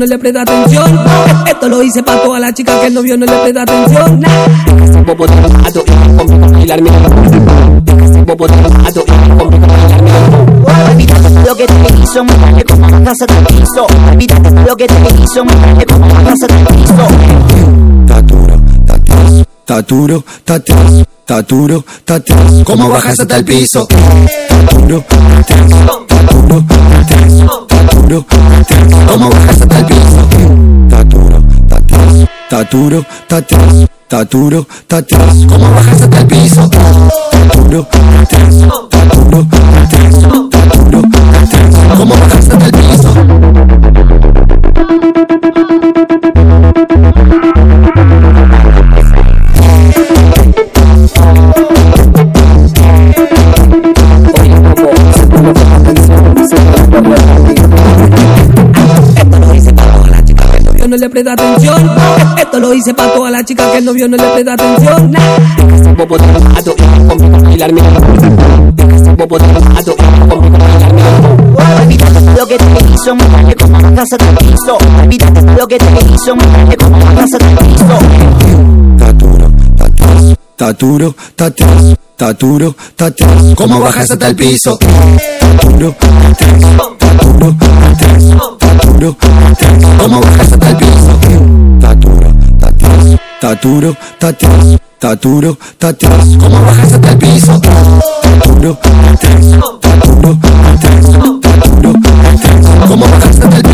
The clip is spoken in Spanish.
no le presta atención. Esto lo hice para toda la chica que el novio no le presta atención. Ese bobo de lado y conmigo bailar mi Ese bobo de lo que te hizo, mujer, como bajas hasta el piso. Olvídate lo que te hizo, mujer, como bajas hasta el piso. Está duro, está tieso, está duro, está tieso, está duro, está tieso. ¿Cómo bajas hasta el piso? Está duro, está tieso, está duro, está tieso, está duro, está tieso. ¿Cómo bajas hasta el piso? Está duro, está tieso, está duro, está tieso, está duro, está tieso. ¿Cómo bajas hasta el piso? Está duro, está tieso, presta atención. Esto lo hice para toda la chica que el novio no le presta atención. Ese bobo de y conmigo bailar mi Ese bobo de y conmigo bailar mi Olvídate lo que te hizo, mujer, como bajas hasta el piso. Olvídate lo que te hizo, mujer, como bajas hasta el piso. Está duro, está tieso, está duro, está tieso, está duro, está tieso. ¿Cómo bajas hasta el piso? Está duro, está duro, está tá duro, tá tenso. Vamos ver se tá tenso. Tá duro, tá tenso. Tá duro, tá tenso. Tá duro, tá tenso. Vamos ver se tá tenso. Tá duro, tá tenso. Tá duro, tá tenso. Tá duro, tá tenso. Vamos ver se tá tenso.